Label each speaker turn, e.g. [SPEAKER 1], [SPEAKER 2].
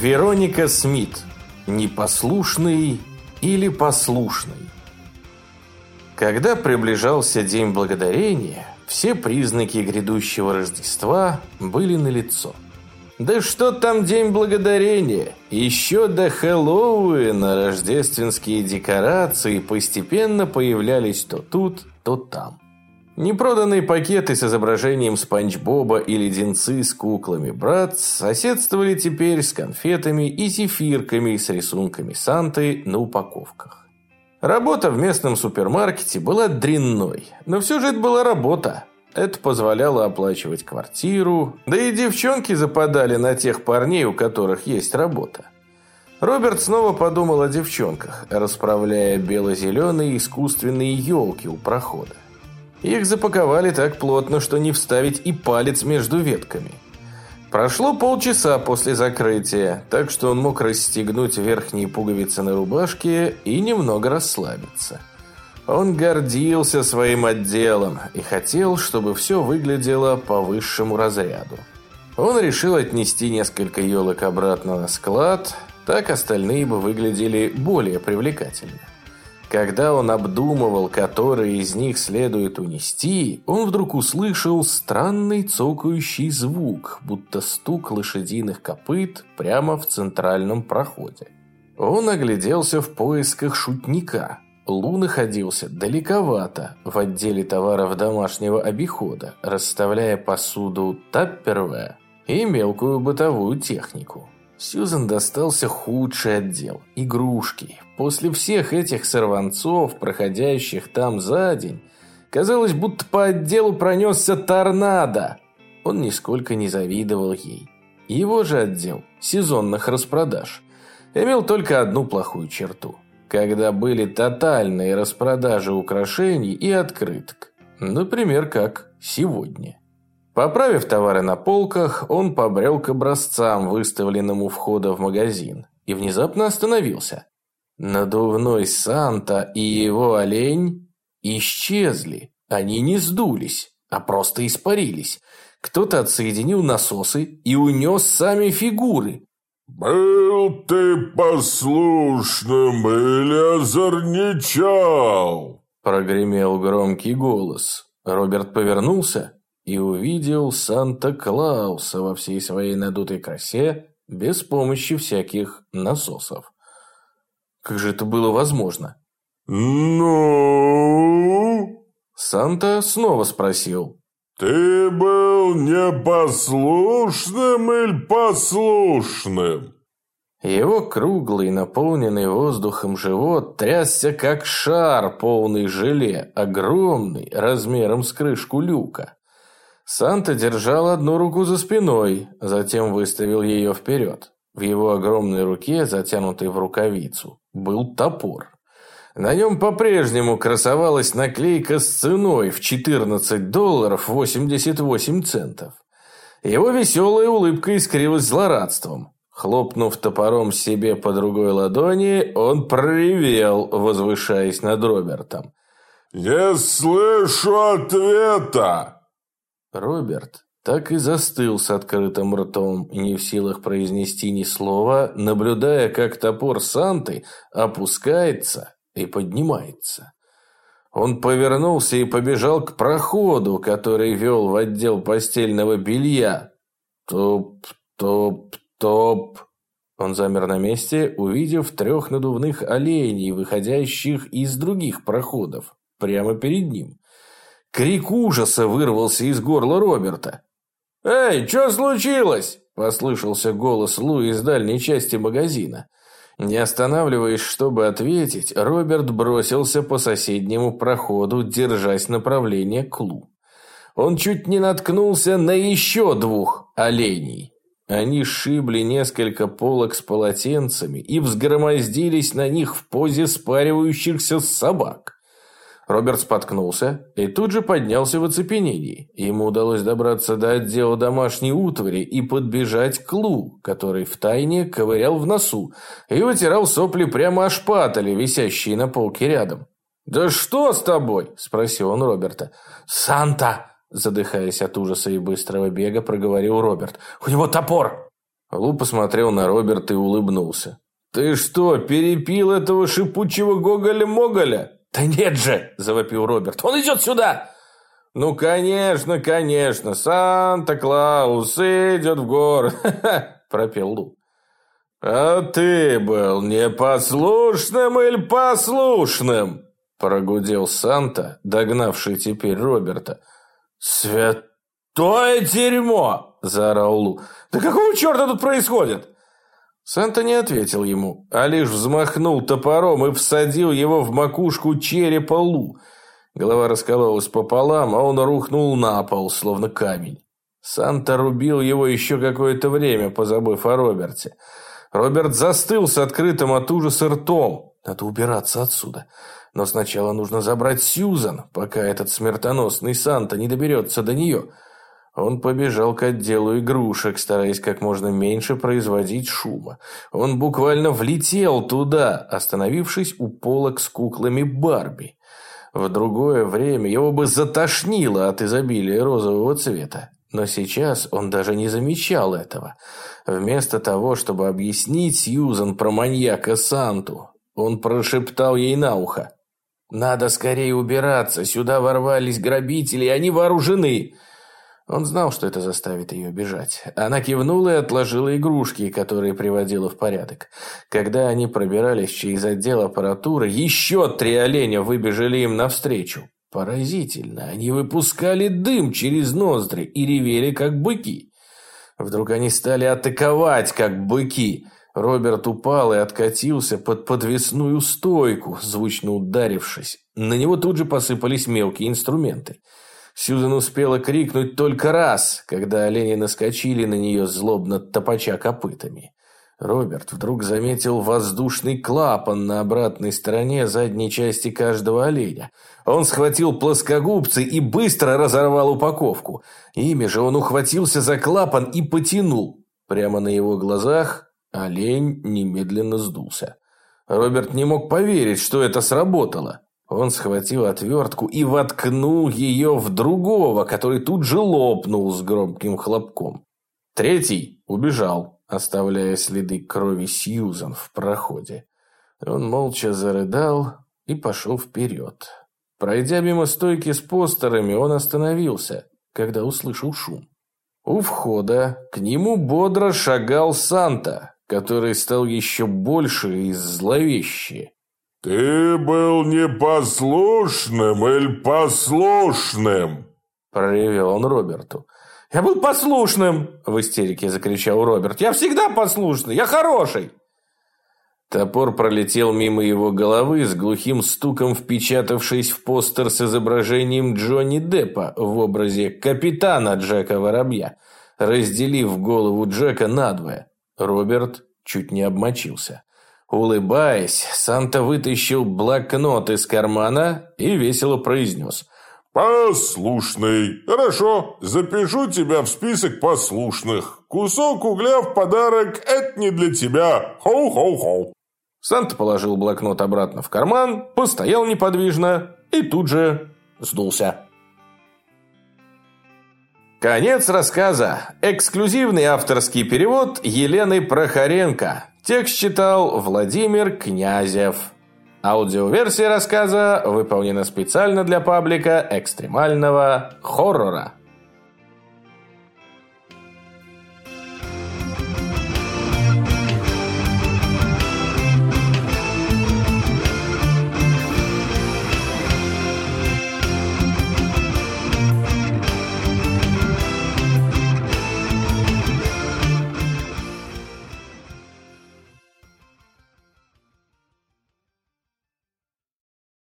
[SPEAKER 1] Вероника Смит. Непослушный или послушный? Когда приближался День Благодарения, все признаки грядущего Рождества были налицо. Да что там День Благодарения? Еще до Хэллоуина рождественские декорации постепенно появлялись то тут, то там. Непроданные пакеты с изображением Спанч Боба и леденцы с куклами брат соседствовали теперь с конфетами и зефирками с рисунками Санты на упаковках. Работа в местном супермаркете была дрянной, но все же это была работа. Это позволяло оплачивать квартиру, да и девчонки западали на тех парней, у которых есть работа. Роберт снова подумал о девчонках, расправляя бело-зеленые искусственные елки у прохода. Их запаковали так плотно, что не вставить и палец между ветками. Прошло полчаса после закрытия, так что он мог расстегнуть верхние пуговицы на рубашке и немного расслабиться. Он гордился своим отделом и хотел, чтобы все выглядело по высшему разряду. Он решил отнести несколько елок обратно на склад, так остальные бы выглядели более привлекательно. Когда он обдумывал, которые из них следует унести, он вдруг услышал странный цокающий звук, будто стук лошадиных копыт прямо в центральном проходе. Он огляделся в поисках шутника. Лу находился далековато в отделе товаров домашнего обихода, расставляя посуду тапперве и мелкую бытовую технику. Сьюзен достался худший отдел – игрушки. После всех этих сорванцов, проходящих там за день, казалось, будто по отделу пронесся торнадо. Он нисколько не завидовал ей. Его же отдел сезонных распродаж имел только одну плохую черту. Когда были тотальные распродажи украшений и открыток. Например, как сегодня. Поправив товары на полках, он побрел к образцам, выставленным у входа в магазин, и внезапно остановился. Надувной Санта и его олень исчезли. Они не сдулись, а просто испарились. Кто-то отсоединил насосы и унес сами фигуры.
[SPEAKER 2] «Был ты послушным или озорничал?»
[SPEAKER 1] Прогремел громкий голос. Роберт повернулся и увидел Санта-Клауса во всей своей надутой красе без помощи всяких насосов. Как же это было возможно?
[SPEAKER 2] «Ну?»
[SPEAKER 1] Санта снова спросил.
[SPEAKER 2] «Ты был непослушным или послушным?»
[SPEAKER 1] Его круглый, наполненный воздухом живот трясся как шар, полный желе, огромный, размером с крышку люка. Санта держал одну руку за спиной, затем выставил ее вперед. В его огромной руке, затянутой в рукавицу, был топор. На нем по-прежнему красовалась наклейка с ценой в 14 долларов 88 центов. Его веселая улыбка искрилась злорадством. Хлопнув топором себе по другой ладони, он проревел, возвышаясь над Робертом.
[SPEAKER 2] «Не слышу ответа!»
[SPEAKER 1] Роберт так и застыл с открытым ртом, не в силах произнести ни слова, наблюдая, как топор Санты опускается и поднимается. Он повернулся и побежал к проходу, который вел в отдел постельного белья. Топ, топ, топ. Он замер на месте, увидев трех надувных оленей, выходящих из других проходов, прямо перед ним. Крик ужаса вырвался из горла Роберта. «Эй, что случилось?» – послышался голос Лу из дальней части магазина. Не останавливаясь, чтобы ответить, Роберт бросился по соседнему проходу, держась направление к Лу. Он чуть не наткнулся на еще двух оленей. Они сшибли несколько полок с полотенцами и взгромоздились на них в позе спаривающихся собак. Роберт споткнулся и тут же поднялся в оцепенении. Ему удалось добраться до отдела домашней утвари и подбежать к Лу, который втайне ковырял в носу и вытирал сопли прямо о шпатали, висящие на полке рядом. «Да что с тобой?» – спросил он Роберта. «Санта!» – задыхаясь от ужаса и быстрого бега, проговорил Роберт. «У него топор!» Лу посмотрел на Роберта и улыбнулся. «Ты что, перепил этого шипучего Гоголя-Моголя?» «Да нет же!» – завопил Роберт. «Он идет сюда!» «Ну, конечно, конечно, Санта-Клаус идет в город!» – пропел Лу. «А ты был непослушным или послушным?» – прогудел Санта, догнавший теперь Роберта. «Святое дерьмо!» – заорал Лу. «Да какого черта тут происходит?» Санта не ответил ему, а лишь взмахнул топором и всадил его в макушку черепа Лу. Голова раскололась пополам, а он рухнул на пол, словно камень. Санта рубил его еще какое-то время, позабыв о Роберте. Роберт застыл с открытым от ужаса ртом. Надо убираться отсюда. Но сначала нужно забрать Сьюзан, пока этот смертоносный Санта не доберется до нее. Он побежал к отделу игрушек, стараясь как можно меньше производить шума. Он буквально влетел туда, остановившись у полок с куклами Барби. В другое время его бы затошнило от изобилия розового цвета. Но сейчас он даже не замечал этого. Вместо того, чтобы объяснить Сьюзан про маньяка Санту, он прошептал ей на ухо. «Надо скорее убираться, сюда ворвались грабители, они вооружены!» Он знал, что это заставит ее бежать. Она кивнула и отложила игрушки, которые приводила в порядок. Когда они пробирались через отдел аппаратуры, еще три оленя выбежали им навстречу. Поразительно, они выпускали дым через ноздри и ревели, как быки. Вдруг они стали атаковать, как быки. Роберт упал и откатился под подвесную стойку, звучно ударившись. На него тут же посыпались мелкие инструменты. Сьюзан успела крикнуть только раз, когда олени наскочили на нее злобно топача копытами. Роберт вдруг заметил воздушный клапан на обратной стороне задней части каждого оленя. Он схватил плоскогубцы и быстро разорвал упаковку. Ими же он ухватился за клапан и потянул. Прямо на его глазах олень немедленно сдулся. Роберт не мог поверить, что это сработало. Он схватил отвертку и воткнул ее в другого, который тут же лопнул с громким хлопком. Третий убежал, оставляя следы крови Сьюзан в проходе. Он молча зарыдал и пошел вперед. Пройдя мимо стойки с постерами, он остановился, когда услышал шум. У входа к нему бодро шагал Санта, который стал еще больше и зловеще.
[SPEAKER 2] «Ты был непослушным или послушным?»
[SPEAKER 1] Проревел он Роберту. «Я был послушным!» – в истерике закричал Роберт. «Я всегда послушный! Я хороший!» Топор пролетел мимо его головы с глухим стуком, впечатавшись в постер с изображением Джонни Деппа в образе капитана Джека Воробья, разделив голову Джека надвое. Роберт чуть не обмочился. Улыбаясь, Санта вытащил блокнот из кармана и весело произнес.
[SPEAKER 2] «Послушный. Хорошо, запишу тебя в список послушных. Кусок угля в подарок – это не для тебя. Хоу-хоу-хоу».
[SPEAKER 1] Санта положил блокнот обратно в карман, постоял неподвижно и тут же сдулся. Конец рассказа. Эксклюзивный авторский перевод Елены Прохоренко. Текст читал Владимир Князев. Аудиоверсия рассказа выполнена специально для паблика экстремального хоррора.